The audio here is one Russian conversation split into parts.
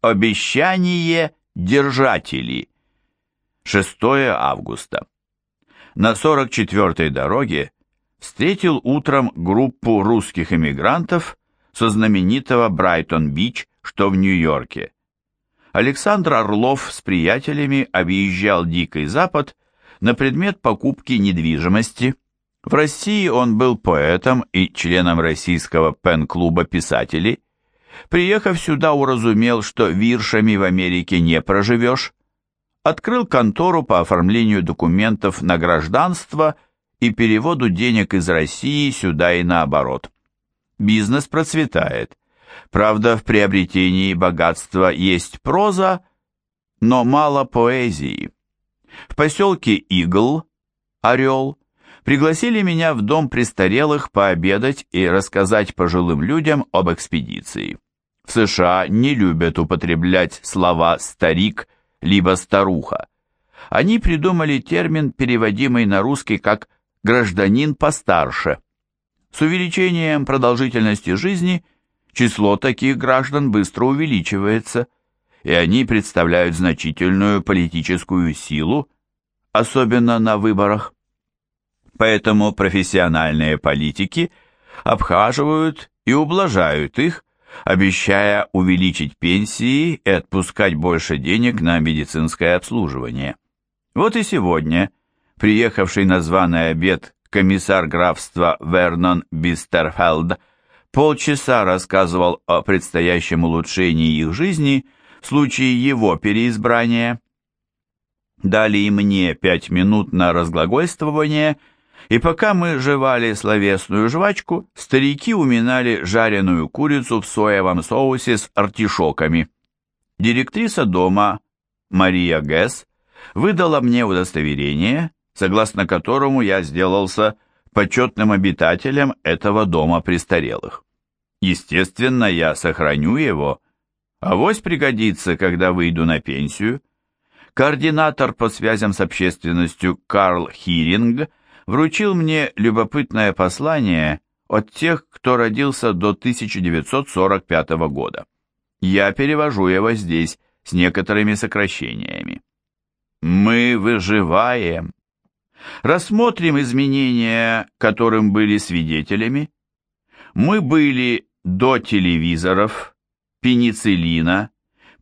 Обещание держатели. 6 августа. На 44-й дороге встретил утром группу русских эмигрантов со знаменитого Брайтон-Бич, что в Нью-Йорке. Александр Орлов с приятелями объезжал Дикий Запад на предмет покупки недвижимости. В России он был поэтом и членом российского пен-клуба писателей. Приехав сюда, уразумел, что виршами в Америке не проживешь. Открыл контору по оформлению документов на гражданство и переводу денег из России сюда и наоборот. Бизнес процветает. Правда, в приобретении богатства есть проза, но мало поэзии. В поселке Игл, Орел, пригласили меня в дом престарелых пообедать и рассказать пожилым людям об экспедиции. В США не любят употреблять слова «старик» либо «старуха». Они придумали термин, переводимый на русский как «гражданин постарше». С увеличением продолжительности жизни число таких граждан быстро увеличивается – и они представляют значительную политическую силу, особенно на выборах. Поэтому профессиональные политики обхаживают и ублажают их, обещая увеличить пенсии и отпускать больше денег на медицинское обслуживание. Вот и сегодня, приехавший на званый обед комиссар графства Вернон Бистерфелд полчаса рассказывал о предстоящем улучшении их жизни – в случае его переизбрания. Дали и мне пять минут на разглагольствование, и пока мы жевали словесную жвачку, старики уминали жареную курицу в соевом соусе с артишоками. Директриса дома, Мария Гэс, выдала мне удостоверение, согласно которому я сделался почетным обитателем этого дома престарелых. Естественно, я сохраню его, Авось пригодится, когда выйду на пенсию. Координатор по связям с общественностью Карл Хиринг вручил мне любопытное послание от тех, кто родился до 1945 года. Я перевожу его здесь с некоторыми сокращениями. Мы выживаем. Рассмотрим изменения, которым были свидетелями. Мы были до телевизоров, пенициллина,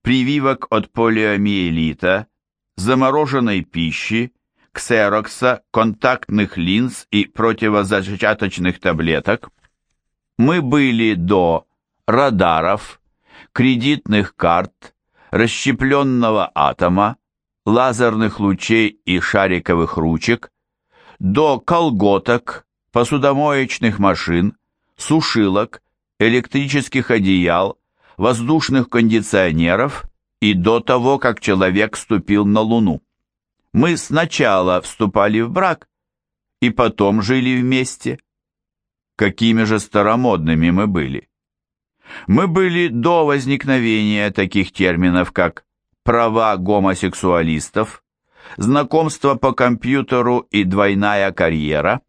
прививок от полиомиелита, замороженной пищи, ксерокса, контактных линз и противозачаточных таблеток. Мы были до радаров, кредитных карт, расщепленного атома, лазерных лучей и шариковых ручек, до колготок, посудомоечных машин, сушилок, электрических одеял, воздушных кондиционеров и до того, как человек вступил на Луну. Мы сначала вступали в брак и потом жили вместе. Какими же старомодными мы были. Мы были до возникновения таких терминов, как права гомосексуалистов, знакомство по компьютеру и двойная карьера.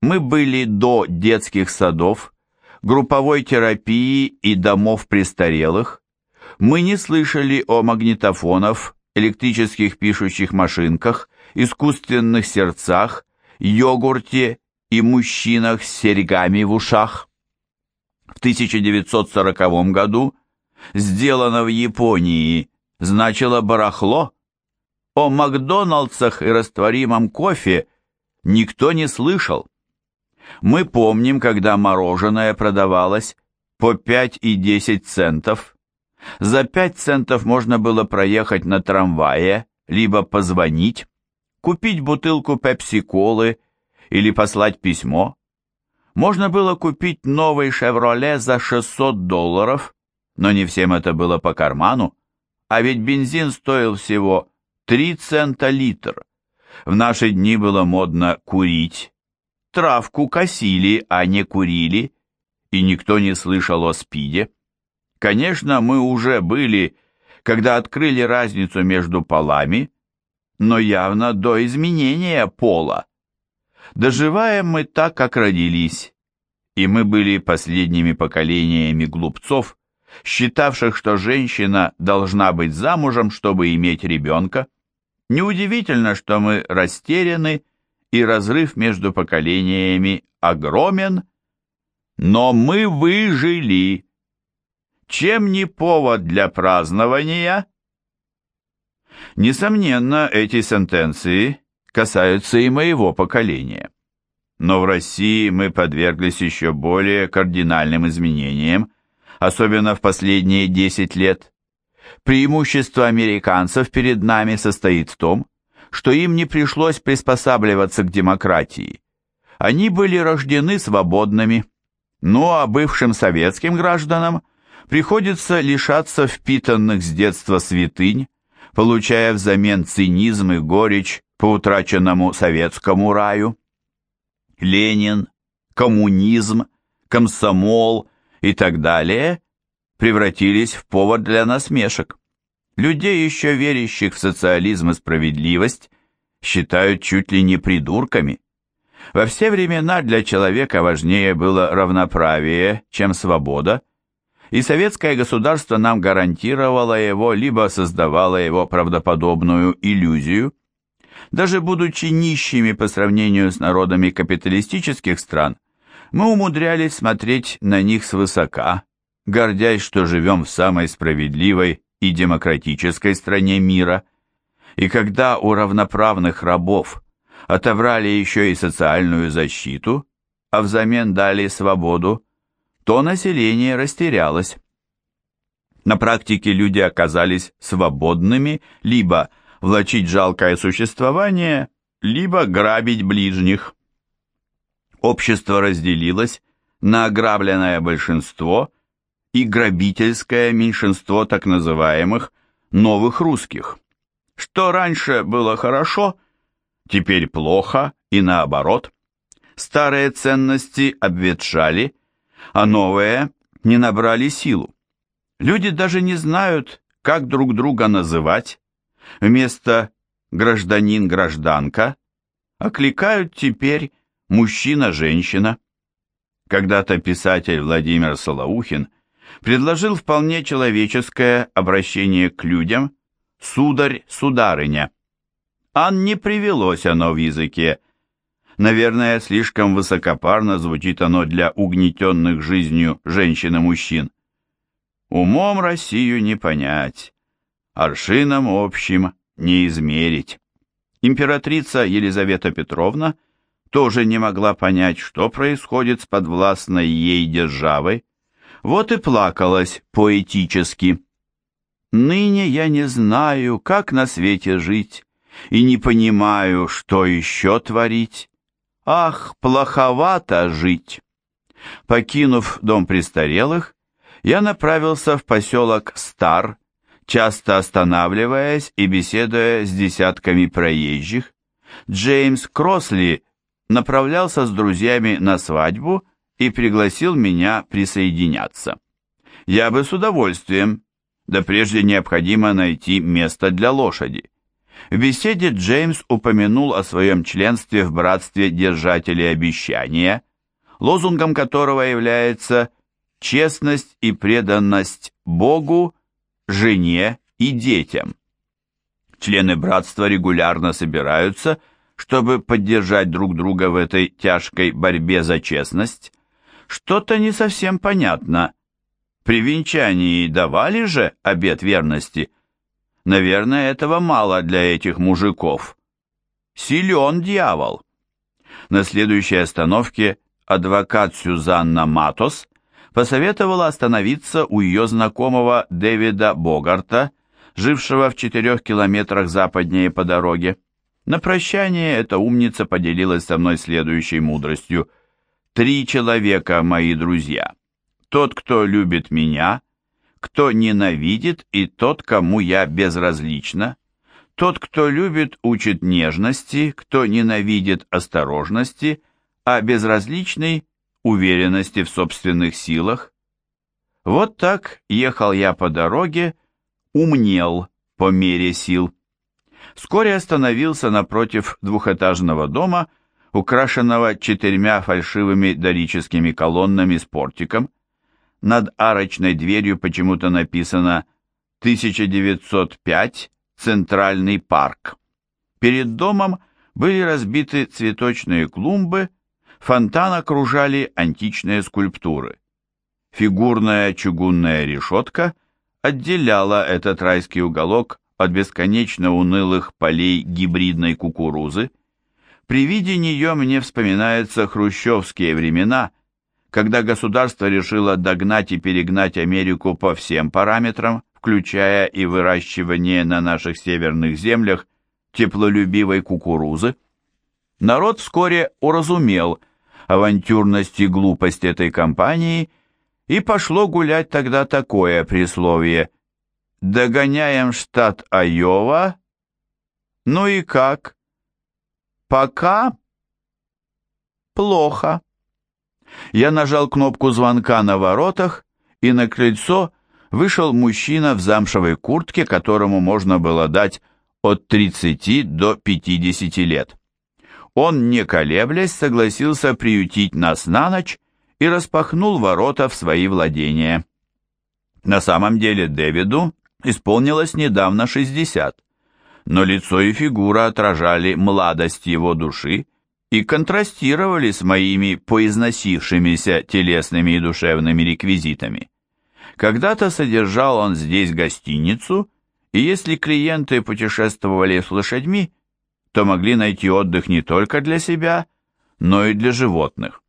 Мы были до детских садов, групповой терапии и домов престарелых, мы не слышали о магнитофонах, электрических пишущих машинках, искусственных сердцах, йогурте и мужчинах с серьгами в ушах. В 1940 году сделано в Японии значило барахло. О Макдоналдсах и растворимом кофе никто не слышал. Мы помним, когда мороженое продавалось по 5 и 10 центов. За 5 центов можно было проехать на трамвае, либо позвонить, купить бутылку пепси-колы или послать письмо. Можно было купить новый «Шевроле» за 600 долларов, но не всем это было по карману, а ведь бензин стоил всего 3 цента литр. В наши дни было модно курить, травку косили, а не курили, и никто не слышал о спиде. Конечно, мы уже были, когда открыли разницу между полами, но явно до изменения пола. Доживаем мы так, как родились, и мы были последними поколениями глупцов, считавших, что женщина должна быть замужем, чтобы иметь ребенка. Неудивительно, что мы растеряны, и разрыв между поколениями огромен, но мы выжили. Чем не повод для празднования? Несомненно, эти сентенции касаются и моего поколения. Но в России мы подверглись еще более кардинальным изменениям, особенно в последние 10 лет. Преимущество американцев перед нами состоит в том, что им не пришлось приспосабливаться к демократии. Они были рождены свободными, ну а бывшим советским гражданам приходится лишаться впитанных с детства святынь, получая взамен цинизм и горечь по утраченному советскому раю. Ленин, коммунизм, комсомол и так далее превратились в повод для насмешек. Людей, еще верящих в социализм и справедливость, считают чуть ли не придурками. Во все времена для человека важнее было равноправие, чем свобода, и советское государство нам гарантировало его, либо создавало его правдоподобную иллюзию. Даже будучи нищими по сравнению с народами капиталистических стран, мы умудрялись смотреть на них свысока, гордясь, что живем в самой справедливой и демократической стране мира. И когда у равноправных рабов отобрали еще и социальную защиту, а взамен дали свободу, то население растерялось. На практике люди оказались свободными либо влачить жалкое существование, либо грабить ближних. Общество разделилось на ограбленное большинство и грабительское меньшинство так называемых новых русских. Что раньше было хорошо, теперь плохо и наоборот. Старые ценности обветшали, а новые не набрали силу. Люди даже не знают, как друг друга называть. Вместо «гражданин-гражданка» окликают теперь «мужчина-женщина». Когда-то писатель Владимир Солоухин предложил вполне человеческое обращение к людям «сударь-сударыня». А не привелось оно в языке Наверное, слишком высокопарно звучит оно для угнетенных жизнью женщин и мужчин. Умом Россию не понять, аршином общим не измерить. Императрица Елизавета Петровна тоже не могла понять, что происходит с подвластной ей державой, вот и плакалась поэтически. «Ныне я не знаю, как на свете жить, и не понимаю, что еще творить. Ах, плоховато жить! Покинув дом престарелых, я направился в поселок Стар, часто останавливаясь и беседуя с десятками проезжих. Джеймс Кросли направлялся с друзьями на свадьбу и пригласил меня присоединяться. Я бы с удовольствием, да прежде необходимо найти место для лошади. В беседе Джеймс упомянул о своем членстве в братстве держателей обещания, лозунгом которого является честность и преданность Богу, жене и детям. Члены братства регулярно собираются, чтобы поддержать друг друга в этой тяжкой борьбе за честность. Что-то не совсем понятно. При венчании давали же обет верности – Наверное, этого мало для этих мужиков. Силен дьявол. На следующей остановке адвокат Сюзанна Матос посоветовала остановиться у ее знакомого Дэвида Богарта, жившего в четырех километрах западнее по дороге. На прощание эта умница поделилась со мной следующей мудростью. «Три человека, мои друзья. Тот, кто любит меня, кто ненавидит, и тот, кому я безразлична. Тот, кто любит, учит нежности, кто ненавидит осторожности, а безразличный – уверенности в собственных силах. Вот так ехал я по дороге, умнел по мере сил. Вскоре остановился напротив двухэтажного дома, украшенного четырьмя фальшивыми дорическими колоннами с портиком. Над арочной дверью почему-то написано 1905 Центральный парк. Перед домом были разбиты цветочные клумбы, фонтан окружали античные скульптуры. Фигурная чугунная решетка отделяла этот райский уголок от бесконечно унылых полей гибридной кукурузы. При виде нее мне вспоминаются хрущевские времена, когда государство решило догнать и перегнать Америку по всем параметрам, включая и выращивание на наших северных землях теплолюбивой кукурузы. Народ вскоре уразумел авантюрность и глупость этой компании, и пошло гулять тогда такое присловие «Догоняем штат Айова». Ну и как? Пока плохо. Я нажал кнопку звонка на воротах, и на крыльцо вышел мужчина в замшевой куртке, которому можно было дать от 30 до 50 лет. Он, не колеблясь, согласился приютить нас на ночь и распахнул ворота в свои владения. На самом деле Дэвиду исполнилось недавно 60, но лицо и фигура отражали младость его души и контрастировали с моими поизносившимися телесными и душевными реквизитами. Когда-то содержал он здесь гостиницу, и если клиенты путешествовали с лошадьми, то могли найти отдых не только для себя, но и для животных.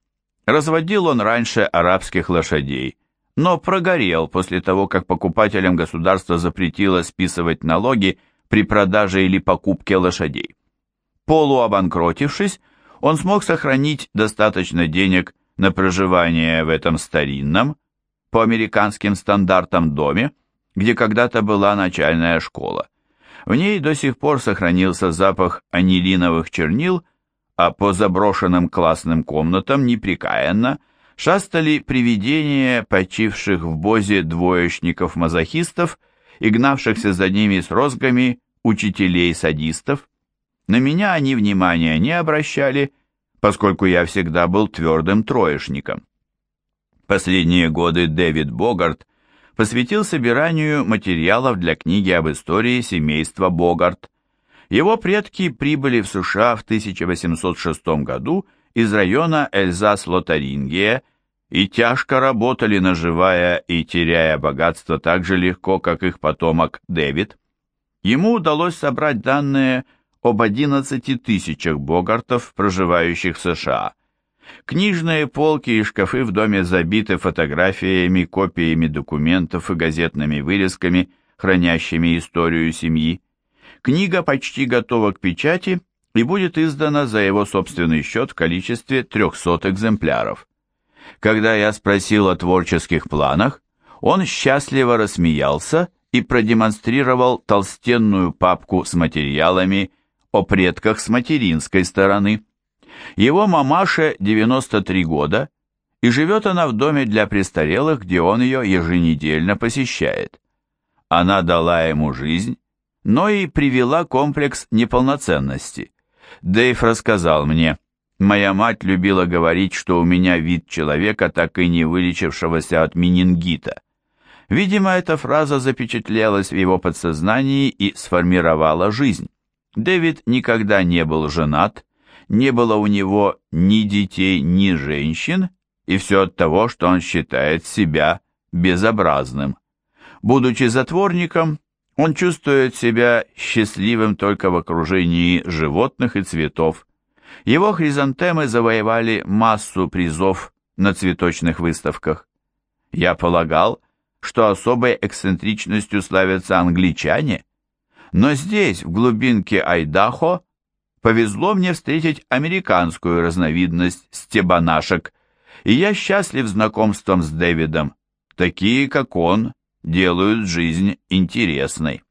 Разводил он раньше арабских лошадей, но прогорел после того, как покупателям государство запретило списывать налоги при продаже или покупке лошадей. Полуобанкротившись, он смог сохранить достаточно денег на проживание в этом старинном, по американским стандартам доме, где когда-то была начальная школа. В ней до сих пор сохранился запах анилиновых чернил, а по заброшенным классным комнатам непрекаянно шастали привидения почивших в бозе двоечников-мазохистов и гнавшихся за ними с розгами учителей-садистов. На меня они внимания не обращали, поскольку я всегда был твердым троечником. Последние годы Дэвид Богарт посвятил собиранию материалов для книги об истории семейства Богарт. Его предки прибыли в США в 1806 году из района Эльзас-Лотарингия и тяжко работали, наживая и теряя богатство так же легко, как их потомок Дэвид. Ему удалось собрать данные об 11 тысячах богартов, проживающих в США. Книжные полки и шкафы в доме забиты фотографиями, копиями документов и газетными вырезками, хранящими историю семьи. Книга почти готова к печати и будет издана за его собственный счет в количестве 300 экземпляров. Когда я спросил о творческих планах, он счастливо рассмеялся и продемонстрировал толстенную папку с материалами о предках с материнской стороны. Его мамаше 93 года, и живет она в доме для престарелых, где он ее еженедельно посещает. Она дала ему жизнь, но и привела комплекс неполноценности. Дэйв рассказал мне, моя мать любила говорить, что у меня вид человека, так и не вылечившегося от менингита. Видимо, эта фраза запечатлелась в его подсознании и сформировала жизнь. Дэвид никогда не был женат, не было у него ни детей, ни женщин, и все от того, что он считает себя безобразным. Будучи затворником, он чувствует себя счастливым только в окружении животных и цветов. Его хризантемы завоевали массу призов на цветочных выставках. Я полагал, что особой эксцентричностью славятся англичане, но здесь, в глубинке Айдахо, повезло мне встретить американскую разновидность стебанашек, и я счастлив знакомством с Дэвидом. Такие, как он, делают жизнь интересной.